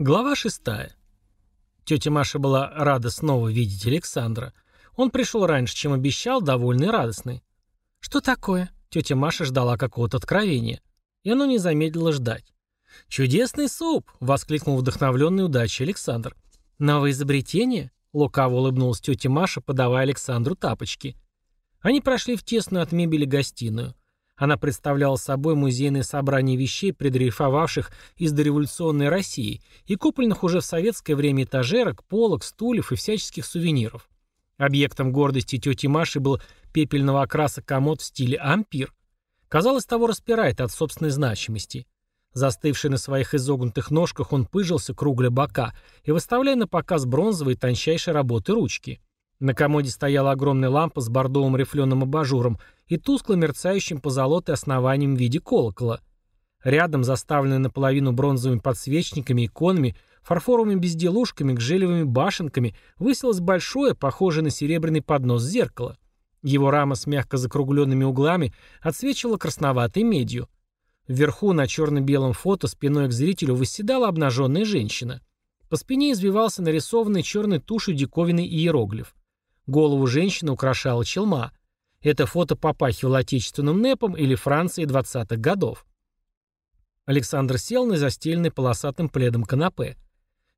Глава шестая. Тетя Маша была рада снова видеть Александра. Он пришел раньше, чем обещал, довольный и радостный. «Что такое?» Тетя Маша ждала какого-то откровения. И оно не замедлило ждать. «Чудесный суп!» — воскликнул вдохновленный удачей Александр. «Новое изобретение?» — лукаво улыбнулась тетя Маша, подавая Александру тапочки. Они прошли в тесную от мебели гостиную. Она представляла собой музейное собрание вещей, предрейфовавших из дореволюционной России и купленных уже в советское время этажерок, полок, стульев и всяческих сувениров. Объектом гордости тети Маши был пепельного окраса комод в стиле ампир. Казалось, того распирает от собственной значимости. Застывший на своих изогнутых ножках, он пыжился, кругля бока, и выставляя на показ бронзовые тончайшей работы ручки. На комоде стояла огромная лампа с бордовым рифленым абажуром и тускло мерцающим позолотой основанием в виде колокола. Рядом, заставленная наполовину бронзовыми подсвечниками, иконами, фарфоровыми безделушками, гжелевыми башенками, высилось большое, похожее на серебряный поднос зеркало. Его рама с мягко закругленными углами отсвечивала красноватой медью. Вверху на черно-белом фото спиной к зрителю восседала обнаженная женщина. По спине извивался нарисованный черной тушью диковинный иероглиф. Голову женщины украшала челма. Это фото попахивало отечественным НЭПом или Францией 20-х годов. Александр сел на застеленный полосатым пледом канапе.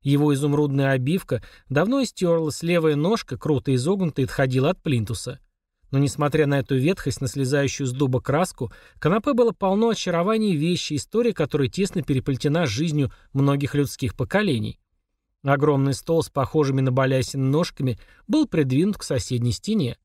Его изумрудная обивка давно истерлась, левая ножка, круто изогнутая, отходила от плинтуса. Но несмотря на эту ветхость, на слезающую с дуба краску, канапе было полно очарований вещи, история которой тесно переплетена с жизнью многих людских поколений. Огромный стол с похожими на балясины ножками был придвинут к соседней стене.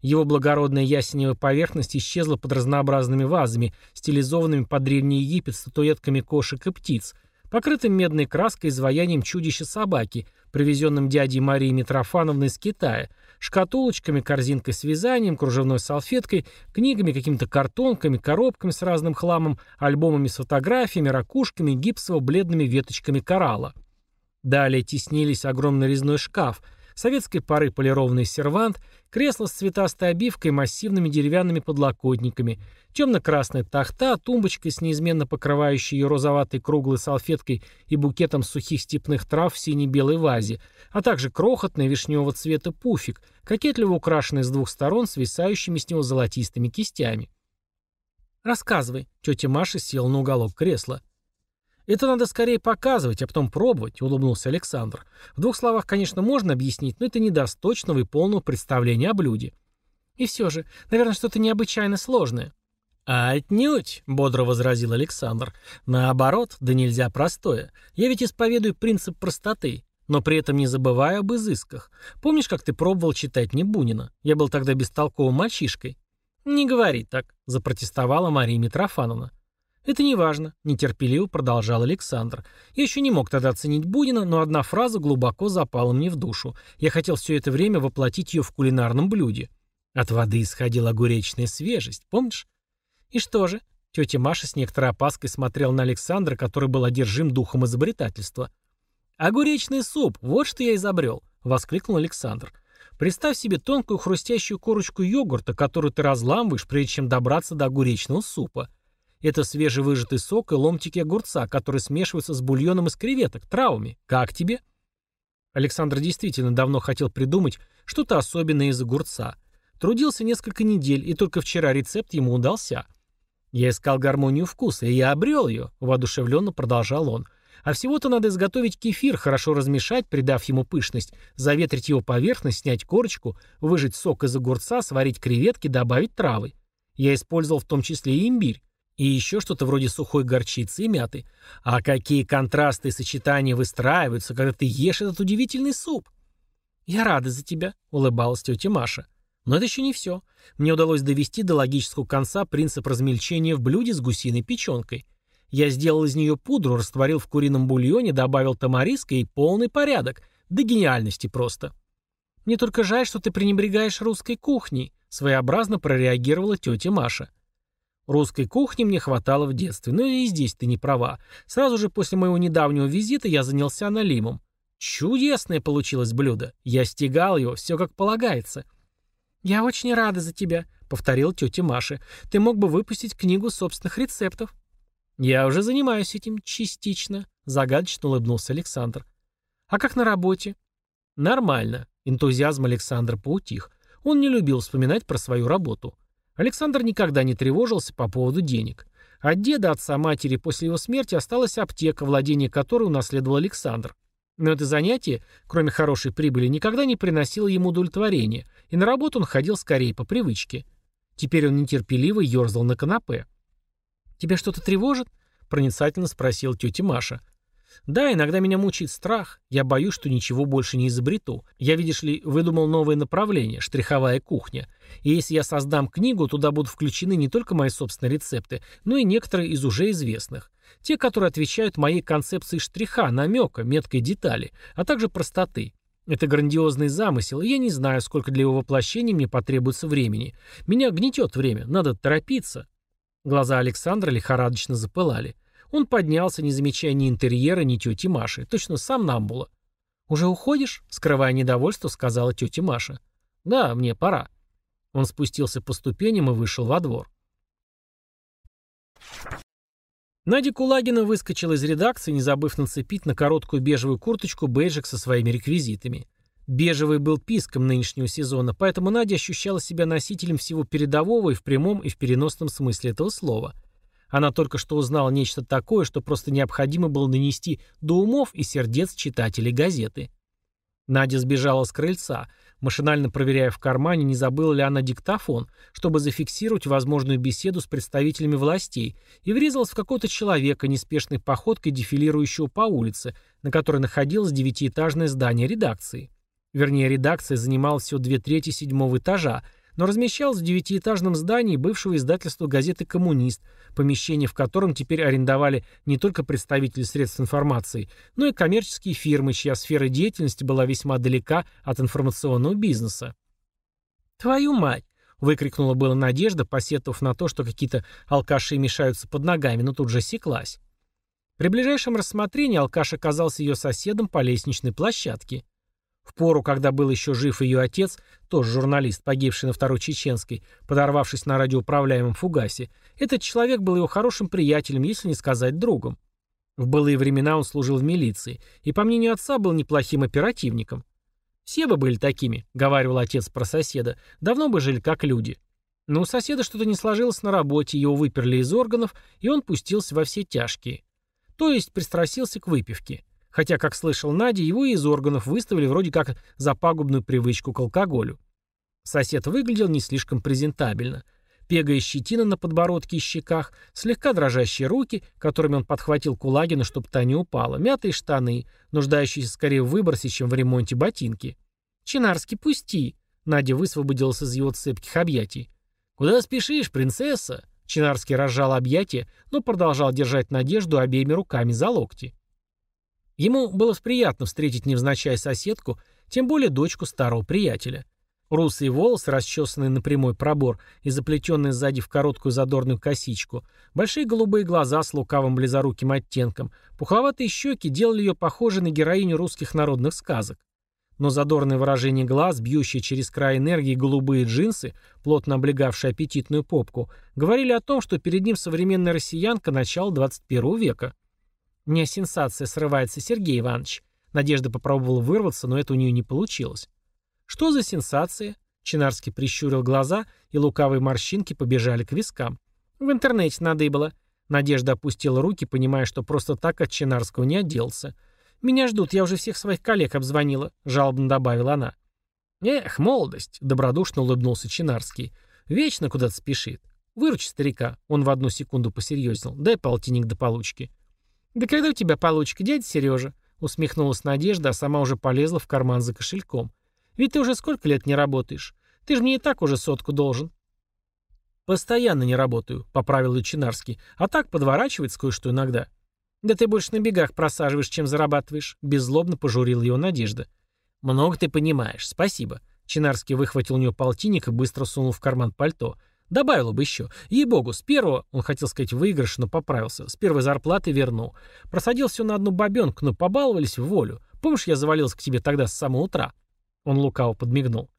Его благородная ясеневая поверхность исчезла под разнообразными вазами, стилизованными под Древний Египет статуэтками кошек и птиц, покрытым медной краской изваянием чудища собаки, привезенным дядей Марией Митрофановной из Китая, шкатулочками, корзинкой с вязанием, кружевной салфеткой, книгами, какими-то картонками, коробками с разным хламом, альбомами с фотографиями, ракушками, гипсово-бледными веточками коралла. Далее теснились огромный резной шкаф, советской поры полированный сервант, кресло с цветастой обивкой и массивными деревянными подлокотниками, темно-красная тахта, тумбочка с неизменно покрывающей ее розоватой круглой салфеткой и букетом сухих степных трав в сине-белой вазе, а также крохотный вишневого цвета пуфик, кокетливо украшенный с двух сторон свисающими с него золотистыми кистями. «Рассказывай», — тетя Маша села на уголок кресла. «Это надо скорее показывать, а потом пробовать», — улыбнулся Александр. «В двух словах, конечно, можно объяснить, но это не даст точного и полного представления о блюде». «И все же, наверное, что-то необычайно сложное». «Отнюдь», — бодро возразил Александр. «Наоборот, да нельзя простое. Я ведь исповедую принцип простоты, но при этом не забываю об изысках. Помнишь, как ты пробовал читать мне Бунина? Я был тогда бестолковым мальчишкой». «Не говори так», — запротестовала Мария Митрофановна. «Это не важно», — нетерпеливо продолжал Александр. «Я еще не мог тогда оценить Бунина, но одна фраза глубоко запала мне в душу. Я хотел все это время воплотить ее в кулинарном блюде. От воды исходила огуречная свежесть, помнишь?» «И что же?» Тетя Маша с некоторой опаской смотрела на Александра, который был одержим духом изобретательства. «Огуречный суп! Вот что я изобрел!» — воскликнул Александр. «Представь себе тонкую хрустящую корочку йогурта, которую ты разламываешь, прежде чем добраться до огуречного супа. Это свежевыжатый сок и ломтики огурца, которые смешиваются с бульоном из креветок, травами. Как тебе? Александр действительно давно хотел придумать что-то особенное из огурца. Трудился несколько недель, и только вчера рецепт ему удался. Я искал гармонию вкуса, и я обрел ее, воодушевленно продолжал он. А всего-то надо изготовить кефир, хорошо размешать, придав ему пышность, заветрить его поверхность, снять корочку, выжать сок из огурца, сварить креветки, добавить травы. Я использовал в том числе и имбирь. И еще что-то вроде сухой горчицы и мяты. А какие контрасты и сочетания выстраиваются, когда ты ешь этот удивительный суп. «Я рада за тебя», — улыбалась тетя Маша. Но это еще не все. Мне удалось довести до логического конца принцип размельчения в блюде с гусиной печенкой. Я сделал из нее пудру, растворил в курином бульоне, добавил тамариска и полный порядок. До гениальности просто. «Мне только жаль, что ты пренебрегаешь русской кухней», — своеобразно прореагировала тетя Маша. Русской кухни мне хватало в детстве, но и здесь ты не права. Сразу же после моего недавнего визита я занялся налимом. Чудесное получилось блюдо. Я стегал его, все как полагается. «Я очень рада за тебя», — повторил тетя Маша. «Ты мог бы выпустить книгу собственных рецептов». «Я уже занимаюсь этим частично», — загадочно улыбнулся Александр. «А как на работе?» «Нормально». Энтузиазм Александра поутих. Он не любил вспоминать про свою работу. Александр никогда не тревожился по поводу денег. От деда, отца, матери после его смерти осталась аптека, владение которой унаследовал Александр. Но это занятие, кроме хорошей прибыли, никогда не приносило ему удовлетворения, и на работу он ходил скорее по привычке. Теперь он нетерпеливо ерзал на канапе. «Тебя что-то тревожит?» — проницательно спросила тетя Маша. Да, иногда меня мучает страх. Я боюсь, что ничего больше не изобрету. Я, видишь ли, выдумал новое направление – штриховая кухня. И если я создам книгу, туда будут включены не только мои собственные рецепты, но и некоторые из уже известных. Те, которые отвечают моей концепции штриха, намека, меткой детали, а также простоты. Это грандиозный замысел, и я не знаю, сколько для его воплощения мне потребуется времени. Меня гнетет время, надо торопиться. Глаза Александра лихорадочно запылали. Он поднялся, не замечая ни интерьера, ни тети Маши. Точно сам нам было. «Уже уходишь?» — скрывая недовольство, сказала тетя Маша. «Да, мне пора». Он спустился по ступеням и вышел во двор. Надя Кулагина выскочила из редакции, не забыв нацепить на короткую бежевую курточку бейджик со своими реквизитами. Бежевый был писком нынешнего сезона, поэтому Надя ощущала себя носителем всего передового и в прямом, и в переносном смысле этого слова — она только что узнала нечто такое, что просто необходимо было донести до умов и сердец читателей газеты. Надя сбежала с крыльца, машинально проверяя в кармане, не забыла ли она диктофон, чтобы зафиксировать возможную беседу с представителями властей, и врезалась в какого-то человека, неспешной походкой дефилирующего по улице, на которой находилось девятиэтажное здание редакции. Вернее, редакция занимала всего две трети седьмого этажа, но размещалась в девятиэтажном здании бывшего издательства газеты «Коммунист», помещение в котором теперь арендовали не только представители средств информации, но и коммерческие фирмы, чья сфера деятельности была весьма далека от информационного бизнеса. «Твою мать!» — выкрикнула была Надежда, посетовав на то, что какие-то алкаши мешаются под ногами, но тут же секлась. При ближайшем рассмотрении алкаш оказался ее соседом по лестничной площадке. В пору, когда был еще жив ее отец, тоже журналист, погибший на Второй Чеченской, подорвавшись на радиоуправляемом фугасе, этот человек был его хорошим приятелем, если не сказать другом. В былые времена он служил в милиции, и, по мнению отца, был неплохим оперативником. «Все бы были такими», — говаривал отец про соседа, — «давно бы жили как люди». Но у соседа что-то не сложилось на работе, его выперли из органов, и он пустился во все тяжкие. То есть пристрастился к выпивке. Хотя, как слышал Надя, его из органов выставили вроде как за пагубную привычку к алкоголю. Сосед выглядел не слишком презентабельно. Пегая щетина на подбородке и щеках, слегка дрожащие руки, которыми он подхватил Кулагина, чтобы та не упала, мятые штаны, нуждающиеся скорее в выбросе, чем в ремонте ботинки. «Чинарский, пусти!» Надя высвободилась из его цепких объятий. «Куда спешишь, принцесса?» Чинарский разжал объятия, но продолжал держать Надежду обеими руками за локти. Ему было приятно встретить невзначай соседку, тем более дочку старого приятеля. Русые волосы, расчесанные на прямой пробор и заплетенные сзади в короткую задорную косичку, большие голубые глаза с лукавым близоруким оттенком, пухловатые щеки делали ее похожей на героиню русских народных сказок. Но задорное выражение глаз, бьющие через край энергии голубые джинсы, плотно облегавшие аппетитную попку, говорили о том, что перед ним современная россиянка начала 21 века. «Не сенсация срывается, Сергей Иванович». Надежда попробовала вырваться, но это у нее не получилось. «Что за сенсация?» Чинарский прищурил глаза, и лукавые морщинки побежали к вискам. «В интернете надыбало». Надежда опустила руки, понимая, что просто так от Чинарского не отделался. «Меня ждут, я уже всех своих коллег обзвонила», — жалобно добавила она. «Эх, молодость!» — добродушно улыбнулся Чинарский. «Вечно куда-то спешит. Выручи старика». Он в одну секунду посерьезнел. «Дай полтинник до получки». «Да когда у тебя получка, дядя Сережа?» Усмехнулась Надежда, а сама уже полезла в карман за кошельком. «Ведь ты уже сколько лет не работаешь? Ты же мне и так уже сотку должен». «Постоянно не работаю», — поправил Лучинарский. «А так подворачивается кое-что иногда». «Да ты больше на бегах просаживаешь, чем зарабатываешь», — беззлобно пожурила его Надежда. «Много ты понимаешь, спасибо». Чинарский выхватил у нее полтинник и быстро сунул в карман пальто. Добавила бы еще. Ей-богу, с первого, он хотел сказать выигрыш, но поправился, с первой зарплаты вернул. Просадил все на одну бабенку, но побаловались в волю. Помнишь, я завалился к тебе тогда с самого утра? Он лукаво подмигнул.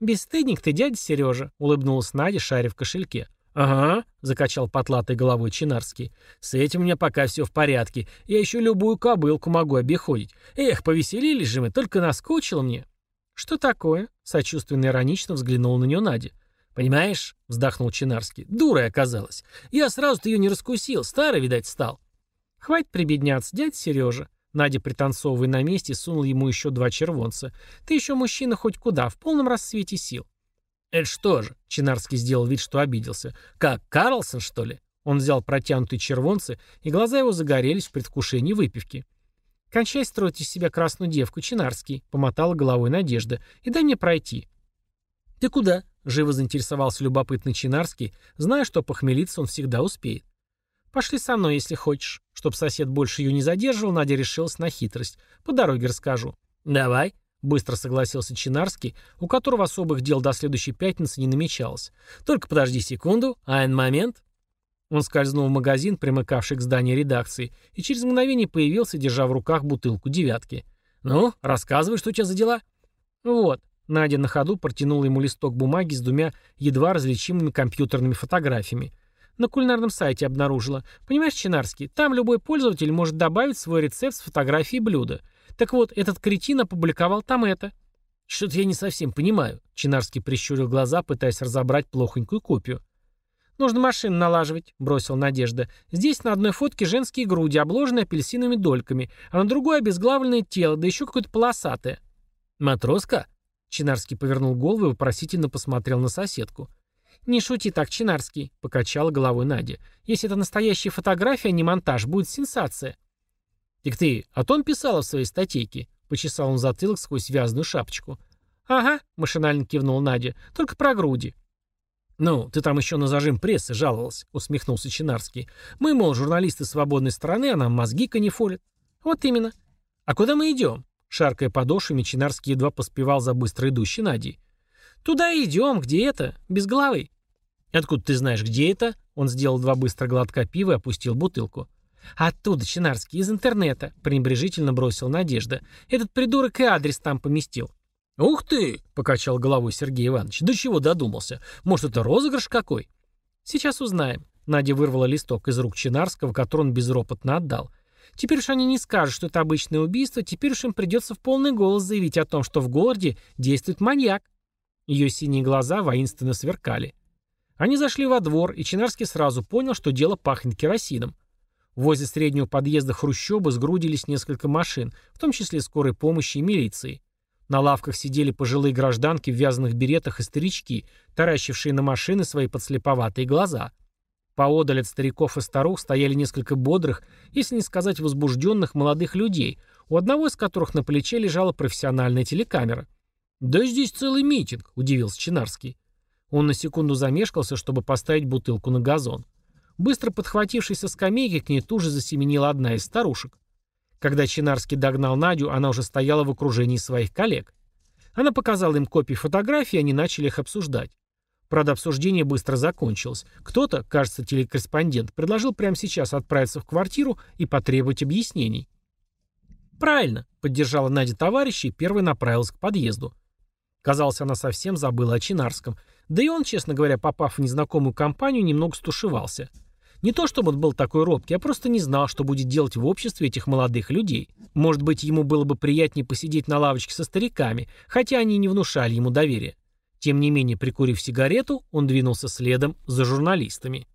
«Бесстыдник ты, дядя Сережа», — улыбнулась Надя, шаря в кошельке. «Ага», — закачал потлатой головой Чинарский. «С этим у меня пока все в порядке. Я еще любую кобылку могу обиходить. Эх, повеселились же мы, только наскучило мне». «Что такое?» — сочувственно иронично взглянул на нее Надя. «Понимаешь?» — вздохнул Чинарский. «Дурой оказалась. Я сразу-то ее не раскусил. Старый, видать, стал». «Хватит прибедняться, дядя Сережа». Надя, пританцовывая на месте, сунул ему еще два червонца. «Ты еще мужчина хоть куда, в полном расцвете сил». «Это что же?» — Чинарский сделал вид, что обиделся. «Как, Карлсон, что ли?» Он взял протянутые червонцы, и глаза его загорелись в предвкушении выпивки. «Кончай строить из себя красную девку, Чинарский», — помотала головой Надежда. «И дай мне пройти». «Ты куда?» — живо заинтересовался любопытный Чинарский, зная, что похмелиться он всегда успеет. «Пошли со мной, если хочешь». Чтоб сосед больше ее не задерживал, Надя решилась на хитрость. «По дороге расскажу». «Давай», Быстро согласился Чинарский, у которого особых дел до следующей пятницы не намечалось. «Только подожди секунду, айн момент». Он скользнул в магазин, примыкавший к зданию редакции, и через мгновение появился, держа в руках бутылку девятки. «Ну, рассказывай, что у тебя за дела?» «Вот». Надя на ходу протянула ему листок бумаги с двумя едва различимыми компьютерными фотографиями. На кулинарном сайте обнаружила. Понимаешь, Чинарский, там любой пользователь может добавить свой рецепт с фотографией блюда. Так вот, этот кретин опубликовал там это. Что-то я не совсем понимаю. Чинарский прищурил глаза, пытаясь разобрать плохонькую копию. «Нужно машину налаживать», — бросил Надежда. «Здесь на одной фотке женские груди, обложенные апельсиновыми дольками, а на другой обезглавленное тело, да еще какое-то полосатое». «Матроска?» Чинарский повернул голову и вопросительно посмотрел на соседку. «Не шути так, Чинарский», — покачала головой Надя. «Если это настоящая фотография, а не монтаж, будет сенсация». «Так ты о том писала в своей статейке?» — почесал он затылок сквозь вязаную шапочку. «Ага», — машинально кивнул Надя, — «только про груди». «Ну, ты там еще на зажим прессы жаловалась», — усмехнулся Чинарский. «Мы, мол, журналисты свободной страны, а нам мозги канифолят». «Вот именно». «А куда мы идем?» Шаркая подошвами, Чинарский едва поспевал за быстро идущей Надей. «Туда и идем, где это? Без головы». «Откуда ты знаешь, где это?» Он сделал два быстро глотка пива и опустил бутылку. «Оттуда, Чинарский, из интернета», — пренебрежительно бросил Надежда. «Этот придурок и адрес там поместил». «Ух ты!» — покачал головой Сергей Иванович. «До чего додумался? Может, это розыгрыш какой?» «Сейчас узнаем». Надя вырвала листок из рук Чинарского, который он безропотно отдал. «Теперь уж они не скажут, что это обычное убийство, теперь уж им придется в полный голос заявить о том, что в городе действует маньяк». Ее синие глаза воинственно сверкали. Они зашли во двор, и Чинарский сразу понял, что дело пахнет керосином. Возле среднего подъезда хрущобы сгрудились несколько машин, в том числе скорой помощи и милиции. На лавках сидели пожилые гражданки в вязаных беретах и старички, таращившие на машины свои подслеповатые глаза. Поодаль от стариков и старух стояли несколько бодрых, если не сказать возбужденных молодых людей, у одного из которых на плече лежала профессиональная телекамера. «Да здесь целый митинг», — удивился Чинарский. Он на секунду замешкался, чтобы поставить бутылку на газон. Быстро подхватившись со скамейки, к ней тут же засеменила одна из старушек. Когда Чинарский догнал Надю, она уже стояла в окружении своих коллег. Она показала им копии фотографий, и они начали их обсуждать. Правда, обсуждение быстро закончилось. Кто-то, кажется, телекорреспондент, предложил прямо сейчас отправиться в квартиру и потребовать объяснений. «Правильно», — поддержала Надя товарища и первой направилась к подъезду. Казалось, она совсем забыла о Чинарском. Да и он, честно говоря, попав в незнакомую компанию, немного стушевался — не то чтобы он был такой робкий, а просто не знал, что будет делать в обществе этих молодых людей. Может быть, ему было бы приятнее посидеть на лавочке со стариками, хотя они не внушали ему доверия. Тем не менее, прикурив сигарету, он двинулся следом за журналистами.